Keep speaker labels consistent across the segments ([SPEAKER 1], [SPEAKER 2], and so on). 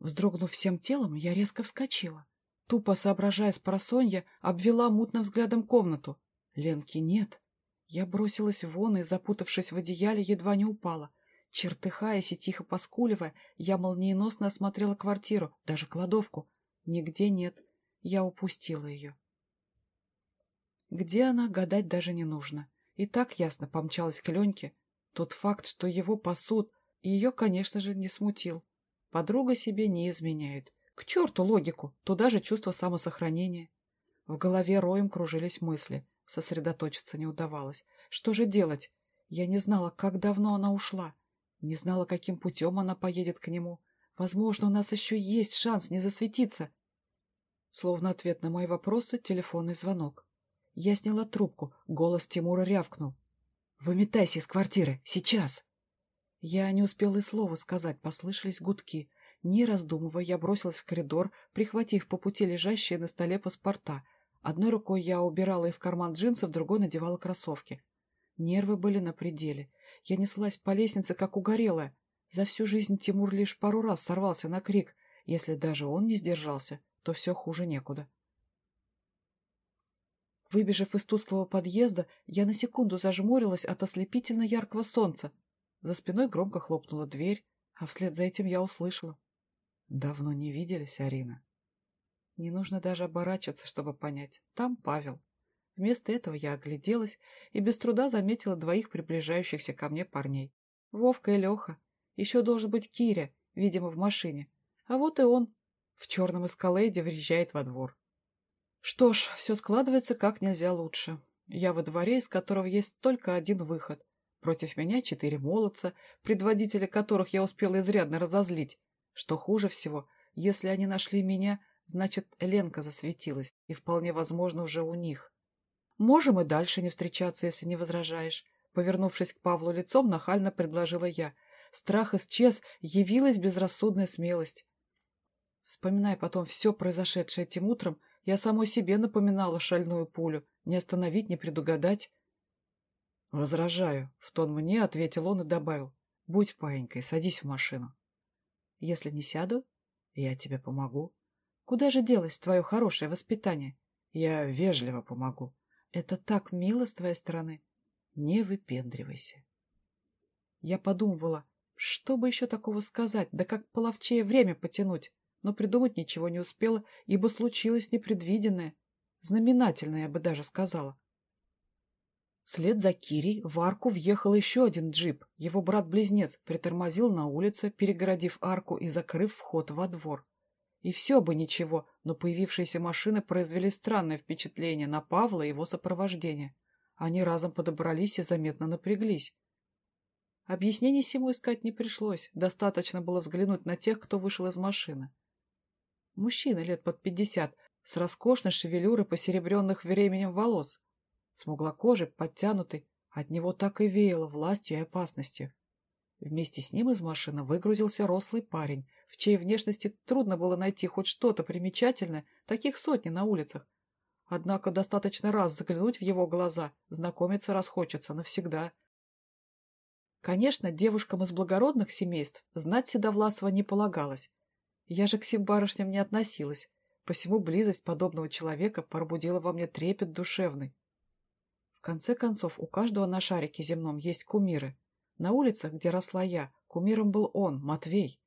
[SPEAKER 1] Вздрогнув всем телом, я резко вскочила. Тупо соображая с просонья, обвела мутным взглядом комнату. Ленки нет. Я бросилась вон и, запутавшись в одеяле, едва не упала. Чертыхаясь и тихо поскуливая, я молниеносно осмотрела квартиру, даже кладовку. Нигде нет. Я упустила ее. Где она, гадать даже не нужно. И так ясно помчалась к Леньке. Тот факт, что его пасут, ее, конечно же, не смутил. Подруга себе не изменяет. К черту логику, туда же чувство самосохранения. В голове роем кружились мысли. Сосредоточиться не удавалось. Что же делать? Я не знала, как давно она ушла. Не знала, каким путем она поедет к нему. Возможно, у нас еще есть шанс не засветиться. Словно ответ на мои вопросы, телефонный звонок. Я сняла трубку. Голос Тимура рявкнул. «Выметайся из квартиры! Сейчас!» Я не успела и слова сказать, послышались гудки. Не раздумывая, я бросилась в коридор, прихватив по пути лежащие на столе паспорта. Одной рукой я убирала их в карман джинсов, другой надевала кроссовки. Нервы были на пределе. Я неслась по лестнице, как угорелая. За всю жизнь Тимур лишь пару раз сорвался на крик. Если даже он не сдержался, то все хуже некуда. Выбежав из тусклого подъезда, я на секунду зажмурилась от ослепительно яркого солнца. За спиной громко хлопнула дверь, а вслед за этим я услышала. «Давно не виделись, Арина». Не нужно даже оборачиваться, чтобы понять. Там Павел. Вместо этого я огляделась и без труда заметила двоих приближающихся ко мне парней. Вовка и Леха. Еще должен быть Киря, видимо, в машине. А вот и он в черном эскалейде въезжает во двор. Что ж, все складывается как нельзя лучше. Я во дворе, из которого есть только один выход. Против меня четыре молодца, предводителя которых я успела изрядно разозлить. Что хуже всего, если они нашли меня, значит, Ленка засветилась, и вполне возможно уже у них. Можем и дальше не встречаться, если не возражаешь. Повернувшись к Павлу лицом, нахально предложила я. Страх исчез, явилась безрассудная смелость. Вспоминая потом все произошедшее этим утром, я самой себе напоминала шальную пулю. Не остановить, не предугадать. «Возражаю», — в тон мне ответил он и добавил. «Будь паинькой, садись в машину». «Если не сяду, я тебе помогу». «Куда же делось твое хорошее воспитание?» «Я вежливо помогу». «Это так мило с твоей стороны». «Не выпендривайся». Я подумывала, что бы еще такого сказать, да как половчее время потянуть, но придумать ничего не успела, ибо случилось непредвиденное, знаменательное, я бы даже сказала. Вслед за Кирей в арку въехал еще один джип. Его брат-близнец притормозил на улице, перегородив арку и закрыв вход во двор. И все бы ничего, но появившиеся машины произвели странное впечатление на Павла и его сопровождение. Они разом подобрались и заметно напряглись. Объяснений всему искать не пришлось, достаточно было взглянуть на тех, кто вышел из машины. Мужчина лет под пятьдесят, с роскошной шевелюрой посеребренных временем волос, Смуглокожий, подтянутый, от него так и веяло властью и опасностью. Вместе с ним из машины выгрузился рослый парень, в чьей внешности трудно было найти хоть что-то примечательное, таких сотни на улицах. Однако достаточно раз заглянуть в его глаза, знакомиться расхочется навсегда. Конечно, девушкам из благородных семейств знать Седовласова не полагалось. Я же к сим барышням не относилась, посему близость подобного человека пробудила во мне трепет душевный. В конце концов, у каждого на шарике земном есть кумиры. На улицах, где росла я, кумиром был он, Матвей.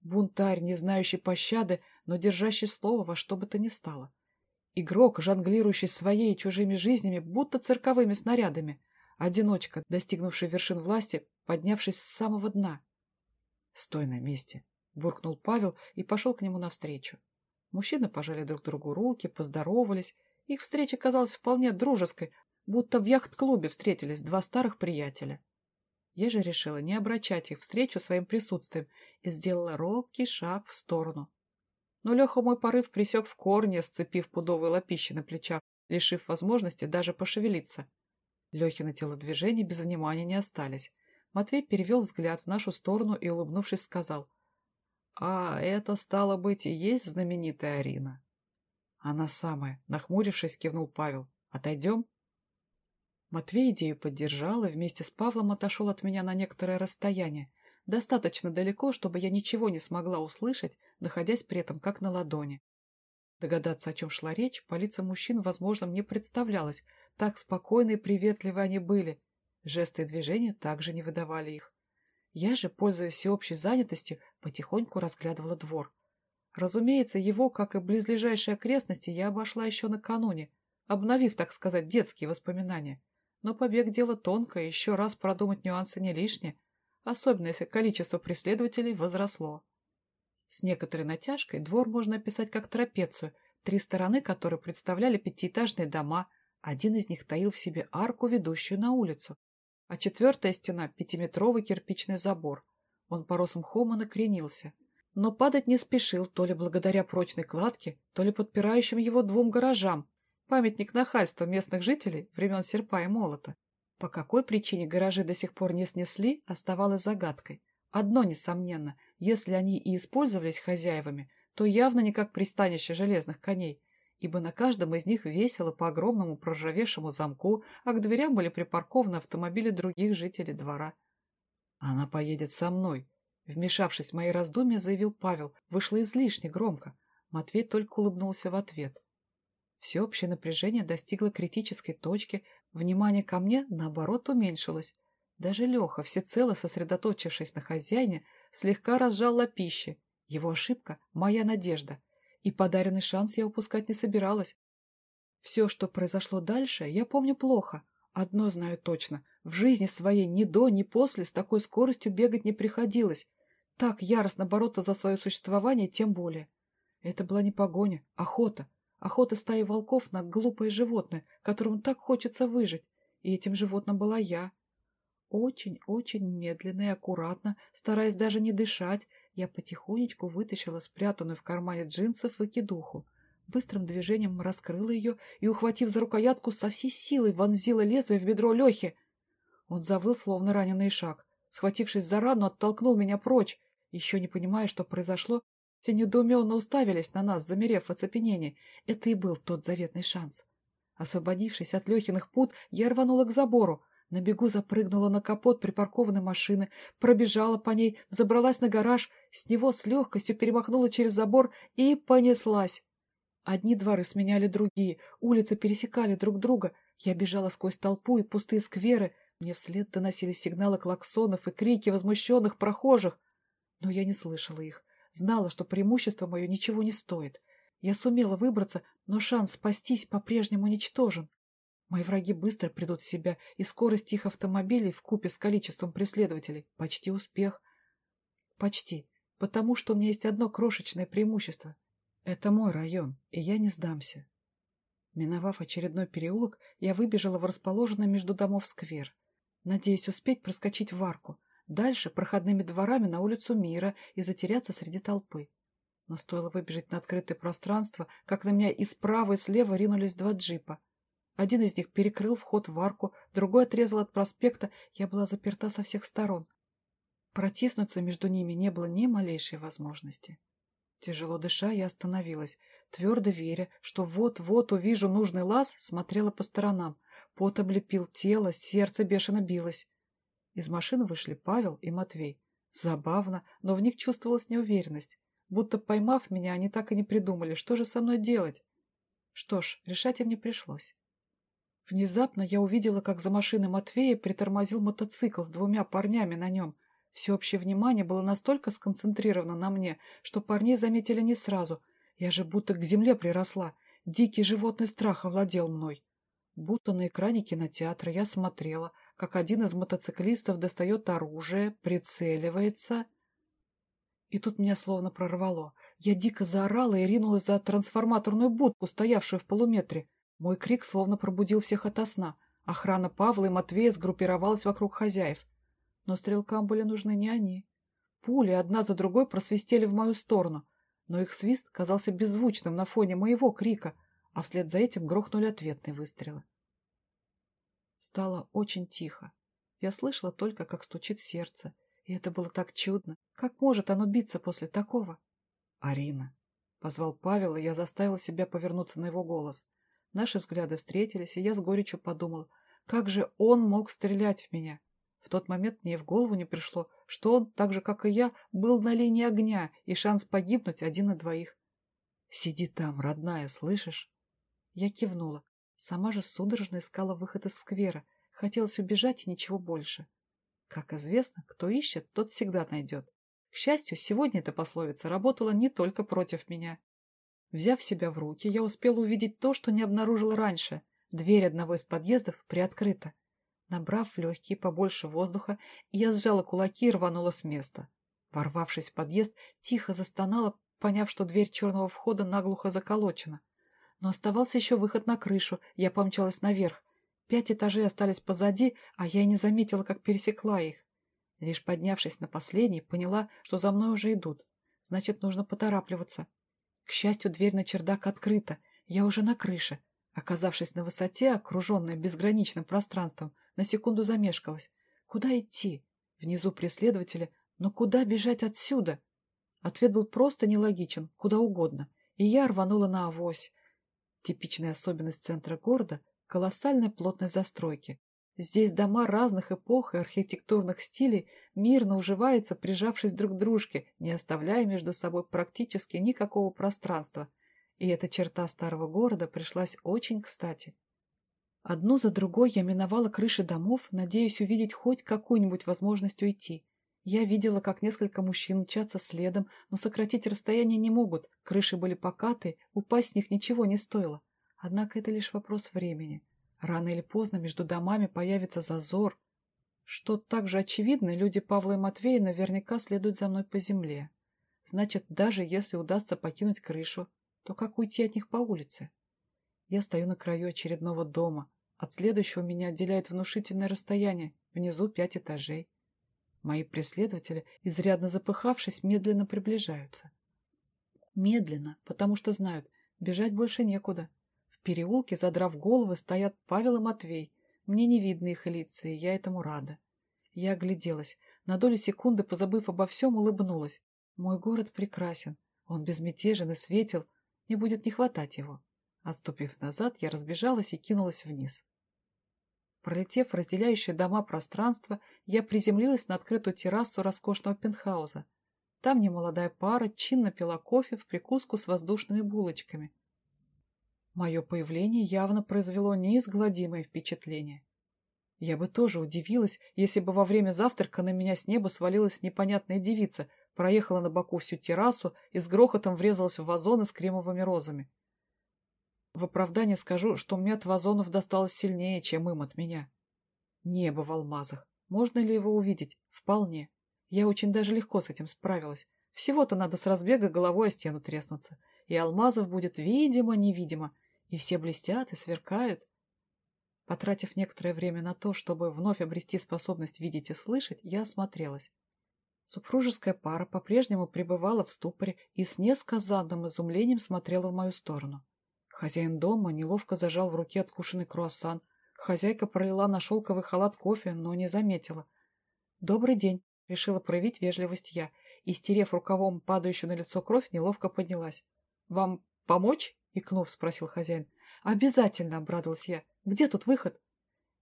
[SPEAKER 1] Бунтарь, не знающий пощады, но держащий слово во что бы то ни стало. Игрок, жонглирующий своей и чужими жизнями, будто цирковыми снарядами. Одиночка, достигнувший вершин власти, поднявшись с самого дна. «Стой на месте!» — буркнул Павел и пошел к нему навстречу. Мужчины пожали друг другу руки, поздоровались. Их встреча казалась вполне дружеской, будто в яхт-клубе встретились два старых приятеля. Я же решила не обращать их встречу своим присутствием и сделала робкий шаг в сторону. Но Леха мой порыв присек в корне, сцепив пудовые лопищи на плечах, лишив возможности даже пошевелиться. Лехины телодвижения без внимания не остались. Матвей перевел взгляд в нашу сторону и, улыбнувшись, сказал, «А это, стало быть, и есть знаменитая Арина?» «Она самая», — нахмурившись, кивнул Павел. «Отойдем?» Матвей идею поддержал и вместе с Павлом отошел от меня на некоторое расстояние, достаточно далеко, чтобы я ничего не смогла услышать, находясь при этом как на ладони. Догадаться, о чем шла речь, по лицам мужчин, возможно, мне представлялось. Так спокойны и приветливы они были. Жесты и движения также не выдавали их. Я же, пользуясь всеобщей занятостью, потихоньку разглядывала двор. Разумеется, его, как и близлежащие окрестности, я обошла еще накануне, обновив, так сказать, детские воспоминания. Но побег – дело тонкое, еще раз продумать нюансы не лишнее, особенно если количество преследователей возросло. С некоторой натяжкой двор можно описать как трапецию, три стороны которой представляли пятиэтажные дома, один из них таил в себе арку, ведущую на улицу а четвертая стена — пятиметровый кирпичный забор. Он порос мхом и накренился. Но падать не спешил, то ли благодаря прочной кладке, то ли подпирающим его двум гаражам. Памятник нахальства местных жителей времен серпа и молота. По какой причине гаражи до сих пор не снесли, оставалось загадкой. Одно несомненно, если они и использовались хозяевами, то явно не как пристанище железных коней, ибо на каждом из них весело по огромному проржавевшему замку, а к дверям были припаркованы автомобили других жителей двора. «Она поедет со мной», — вмешавшись в мои раздумья, заявил Павел. Вышло излишне громко. Матвей только улыбнулся в ответ. Всеобщее напряжение достигло критической точки, внимание ко мне, наоборот, уменьшилось. Даже Леха, всецело сосредоточившись на хозяине, слегка разжал лапище. Его ошибка — моя надежда и подаренный шанс я упускать не собиралась. Все, что произошло дальше, я помню плохо. Одно знаю точно. В жизни своей ни до, ни после с такой скоростью бегать не приходилось. Так яростно бороться за свое существование тем более. Это была не погоня, охота. Охота стаи волков на глупое животное, которому так хочется выжить. И этим животным была я. Очень-очень медленно и аккуратно, стараясь даже не дышать, я потихонечку вытащила спрятанную в кармане джинсов выкидуху. Быстрым движением раскрыла ее и, ухватив за рукоятку, со всей силой вонзила лезвие в бедро Лехи. Он завыл, словно раненый шаг. Схватившись за рану, оттолкнул меня прочь. Еще не понимая, что произошло, все недоуменно уставились на нас, замерев в оцепенении. Это и был тот заветный шанс. Освободившись от Лехиных пут, я рванула к забору. На бегу запрыгнула на капот припаркованной машины, пробежала по ней, забралась на гараж, с него с легкостью перемахнула через забор и понеслась. Одни дворы сменяли другие, улицы пересекали друг друга. Я бежала сквозь толпу и пустые скверы. Мне вслед доносились сигналы клаксонов и крики возмущенных прохожих. Но я не слышала их. Знала, что преимущество мое ничего не стоит. Я сумела выбраться, но шанс спастись по-прежнему ничтожен. Мои враги быстро придут в себя, и скорость их автомобилей в купе с количеством преследователей — почти успех. Почти. Потому что у меня есть одно крошечное преимущество. Это мой район, и я не сдамся. Миновав очередной переулок, я выбежала в расположенный между домов сквер. Надеюсь успеть проскочить в арку. Дальше проходными дворами на улицу Мира и затеряться среди толпы. Но стоило выбежать на открытое пространство, как на меня и справа, и слева ринулись два джипа. Один из них перекрыл вход в арку, другой отрезал от проспекта, я была заперта со всех сторон. Протиснуться между ними не было ни малейшей возможности. Тяжело дыша, я остановилась, твердо веря, что вот-вот увижу нужный лаз, смотрела по сторонам. Пот облепил тело, сердце бешено билось. Из машины вышли Павел и Матвей. Забавно, но в них чувствовалась неуверенность. Будто поймав меня, они так и не придумали, что же со мной делать. Что ж, решать им не пришлось. Внезапно я увидела, как за машиной Матвея притормозил мотоцикл с двумя парнями на нем. Всеобщее внимание было настолько сконцентрировано на мне, что парней заметили не сразу. Я же будто к земле приросла. Дикий животный страх овладел мной. Будто на экране кинотеатра я смотрела, как один из мотоциклистов достает оружие, прицеливается... И тут меня словно прорвало. Я дико заорала и ринулась за трансформаторную будку, стоявшую в полуметре. Мой крик словно пробудил всех ото сна. Охрана Павла и Матвея сгруппировалась вокруг хозяев. Но стрелкам были нужны не они. Пули одна за другой просвистели в мою сторону, но их свист казался беззвучным на фоне моего крика, а вслед за этим грохнули ответные выстрелы. Стало очень тихо. Я слышала только, как стучит сердце, и это было так чудно. Как может оно биться после такого? «Арина!» — позвал Павел, и я заставила себя повернуться на его голос. Наши взгляды встретились, и я с горечью подумал, как же он мог стрелять в меня? В тот момент мне в голову не пришло, что он, так же, как и я, был на линии огня, и шанс погибнуть один на двоих. «Сиди там, родная, слышишь?» Я кивнула. Сама же судорожно искала выход из сквера. Хотелось убежать и ничего больше. Как известно, кто ищет, тот всегда найдет. К счастью, сегодня эта пословица работала не только против меня. Взяв себя в руки, я успела увидеть то, что не обнаружила раньше. Дверь одного из подъездов приоткрыта. Набрав легкие побольше воздуха, я сжала кулаки и рванула с места. Ворвавшись в подъезд, тихо застонала, поняв, что дверь черного входа наглухо заколочена. Но оставался еще выход на крышу, я помчалась наверх. Пять этажей остались позади, а я и не заметила, как пересекла их. Лишь поднявшись на последний, поняла, что за мной уже идут. Значит, нужно поторапливаться. К счастью, дверь на чердак открыта. Я уже на крыше. Оказавшись на высоте, окруженная безграничным пространством, на секунду замешкалась. Куда идти? Внизу преследователи, но куда бежать отсюда? Ответ был просто нелогичен, куда угодно, и я рванула на авось. Типичная особенность центра города – колоссальной плотной застройки. Здесь дома разных эпох и архитектурных стилей мирно уживаются, прижавшись друг к дружке, не оставляя между собой практически никакого пространства. И эта черта старого города пришлась очень кстати. Одну за другой я миновала крыши домов, надеясь увидеть хоть какую-нибудь возможность уйти. Я видела, как несколько мужчин мчатся следом, но сократить расстояние не могут, крыши были покатые, упасть с них ничего не стоило. Однако это лишь вопрос времени. Рано или поздно между домами появится зазор. Что так же очевидно, люди Павла и Матвея наверняка следуют за мной по земле. Значит, даже если удастся покинуть крышу, то как уйти от них по улице? Я стою на краю очередного дома. От следующего меня отделяет внушительное расстояние, внизу пять этажей. Мои преследователи, изрядно запыхавшись, медленно приближаются. Медленно, потому что знают, бежать больше некуда переулке, задрав головы, стоят Павел и Матвей. Мне не видно их лица, и я этому рада. Я огляделась. На долю секунды, позабыв обо всем, улыбнулась. Мой город прекрасен. Он безмятежен и светел. Мне будет не хватать его. Отступив назад, я разбежалась и кинулась вниз. Пролетев разделяющее дома пространство, я приземлилась на открытую террасу роскошного пентхауза. Там немолодая пара чинно пила кофе в прикуску с воздушными булочками. Мое появление явно произвело неизгладимое впечатление. Я бы тоже удивилась, если бы во время завтрака на меня с неба свалилась непонятная девица, проехала на боку всю террасу и с грохотом врезалась в вазоны с кремовыми розами. В оправдание скажу, что мне от вазонов досталось сильнее, чем им от меня. Небо в алмазах. Можно ли его увидеть? Вполне. Я очень даже легко с этим справилась. Всего-то надо с разбега головой о стену треснуться. И алмазов будет видимо-невидимо, и все блестят и сверкают. Потратив некоторое время на то, чтобы вновь обрести способность видеть и слышать, я осмотрелась. Супружеская пара по-прежнему пребывала в ступоре и с несказанным изумлением смотрела в мою сторону. Хозяин дома неловко зажал в руке откушенный круассан. Хозяйка пролила на шелковый халат кофе, но не заметила. «Добрый день», — решила проявить вежливость я, и, стерев рукавом падающую на лицо кровь, неловко поднялась. «Вам помочь?» икнув, спросил хозяин. «Обязательно!» — обрадовалась я. «Где тут выход?»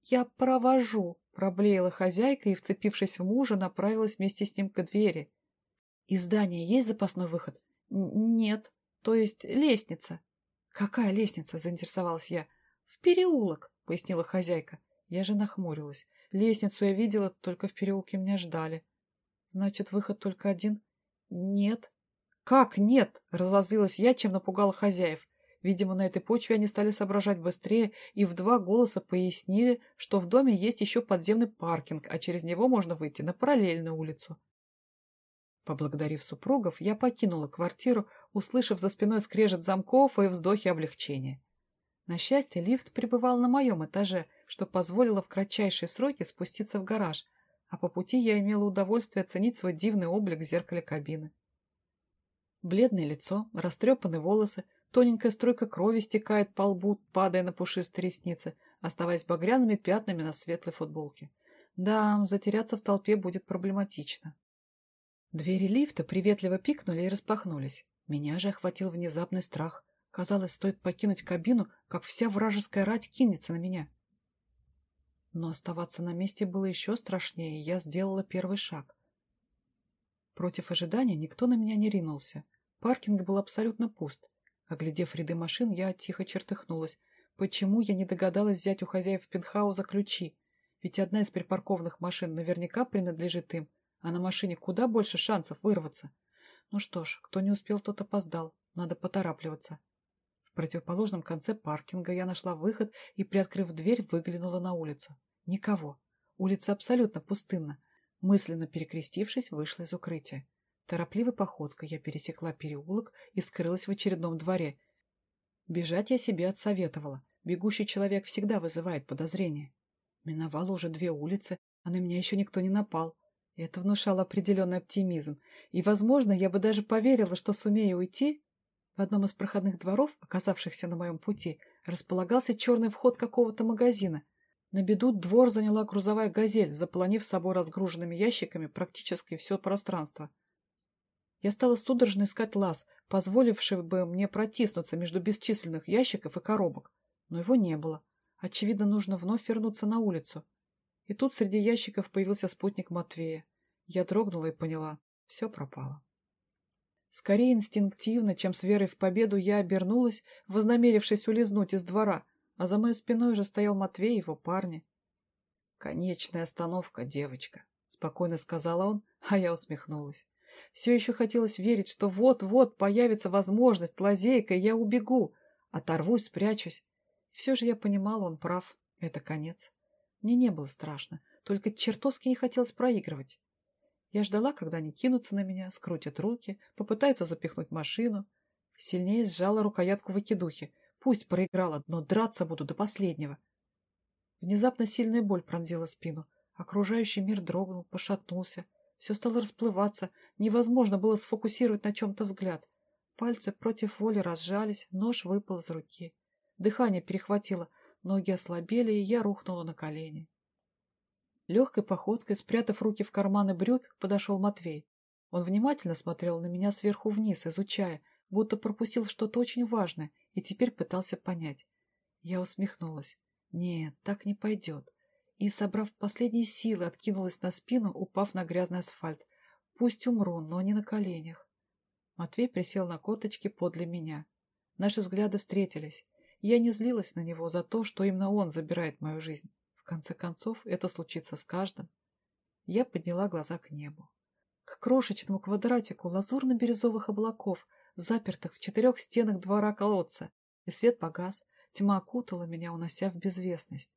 [SPEAKER 1] «Я провожу!» — проблеяла хозяйка и, вцепившись в мужа, направилась вместе с ним к двери. «Из здания есть запасной выход?» «Нет. То есть лестница». «Какая лестница?» — заинтересовалась я. «В переулок», — пояснила хозяйка. Я же нахмурилась. Лестницу я видела, только в переулке меня ждали. «Значит, выход только один?» «Нет». «Как нет?» — разозлилась я, чем напугала хозяев. Видимо, на этой почве они стали соображать быстрее и в два голоса пояснили, что в доме есть еще подземный паркинг, а через него можно выйти на параллельную улицу. Поблагодарив супругов, я покинула квартиру, услышав за спиной скрежет замков и вздохи облегчения. На счастье, лифт пребывал на моем этаже, что позволило в кратчайшие сроки спуститься в гараж, а по пути я имела удовольствие оценить свой дивный облик в зеркале кабины. Бледное лицо, растрепанные волосы, Тоненькая струйка крови стекает по лбу, падая на пушистые ресницы, оставаясь багряными пятнами на светлой футболке. Да, затеряться в толпе будет проблематично. Двери лифта приветливо пикнули и распахнулись. Меня же охватил внезапный страх. Казалось, стоит покинуть кабину, как вся вражеская рать кинется на меня. Но оставаться на месте было еще страшнее, и я сделала первый шаг. Против ожидания никто на меня не ринулся. Паркинг был абсолютно пуст. Оглядев ряды машин, я тихо чертыхнулась. Почему я не догадалась взять у хозяев пентхауза ключи? Ведь одна из припаркованных машин наверняка принадлежит им, а на машине куда больше шансов вырваться. Ну что ж, кто не успел, тот опоздал. Надо поторапливаться. В противоположном конце паркинга я нашла выход и, приоткрыв дверь, выглянула на улицу. Никого. Улица абсолютно пустынна. Мысленно перекрестившись, вышла из укрытия. Торопливой походкой я пересекла переулок и скрылась в очередном дворе. Бежать я себе отсоветовала. Бегущий человек всегда вызывает подозрения. Миновала уже две улицы, а на меня еще никто не напал. Это внушало определенный оптимизм. И, возможно, я бы даже поверила, что сумею уйти. В одном из проходных дворов, оказавшихся на моем пути, располагался черный вход какого-то магазина. На беду двор заняла грузовая «Газель», заполонив собой разгруженными ящиками практически все пространство. Я стала судорожно искать лаз, позволивший бы мне протиснуться между бесчисленных ящиков и коробок. Но его не было. Очевидно, нужно вновь вернуться на улицу. И тут среди ящиков появился спутник Матвея. Я дрогнула и поняла. Все пропало. Скорее инстинктивно, чем с верой в победу, я обернулась, вознамерившись улизнуть из двора, а за моей спиной уже стоял Матвей и его парни. «Конечная остановка, девочка», — спокойно сказала он, а я усмехнулась. Все еще хотелось верить, что вот-вот появится возможность, лазейка, и я убегу, оторвусь, спрячусь. Все же я понимала, он прав, это конец. Мне не было страшно, только чертовски не хотелось проигрывать. Я ждала, когда они кинутся на меня, скрутят руки, попытаются запихнуть машину. Сильнее сжала рукоятку выкидухи. Пусть проиграла, но драться буду до последнего. Внезапно сильная боль пронзила спину. Окружающий мир дрогнул, пошатнулся. Все стало расплываться, невозможно было сфокусировать на чем-то взгляд. Пальцы против воли разжались, нож выпал из руки. Дыхание перехватило, ноги ослабели, и я рухнула на колени. Легкой походкой, спрятав руки в карманы брюк, подошел Матвей. Он внимательно смотрел на меня сверху вниз, изучая, будто пропустил что-то очень важное, и теперь пытался понять. Я усмехнулась. Нет, так не пойдет и, собрав последние силы, откинулась на спину, упав на грязный асфальт. Пусть умру, но не на коленях. Матвей присел на корточки подле меня. Наши взгляды встретились. Я не злилась на него за то, что именно он забирает мою жизнь. В конце концов, это случится с каждым. Я подняла глаза к небу. К крошечному квадратику лазурно-бирюзовых облаков, запертых в четырех стенах двора колодца. И свет погас, тьма окутала меня, унося в безвестность.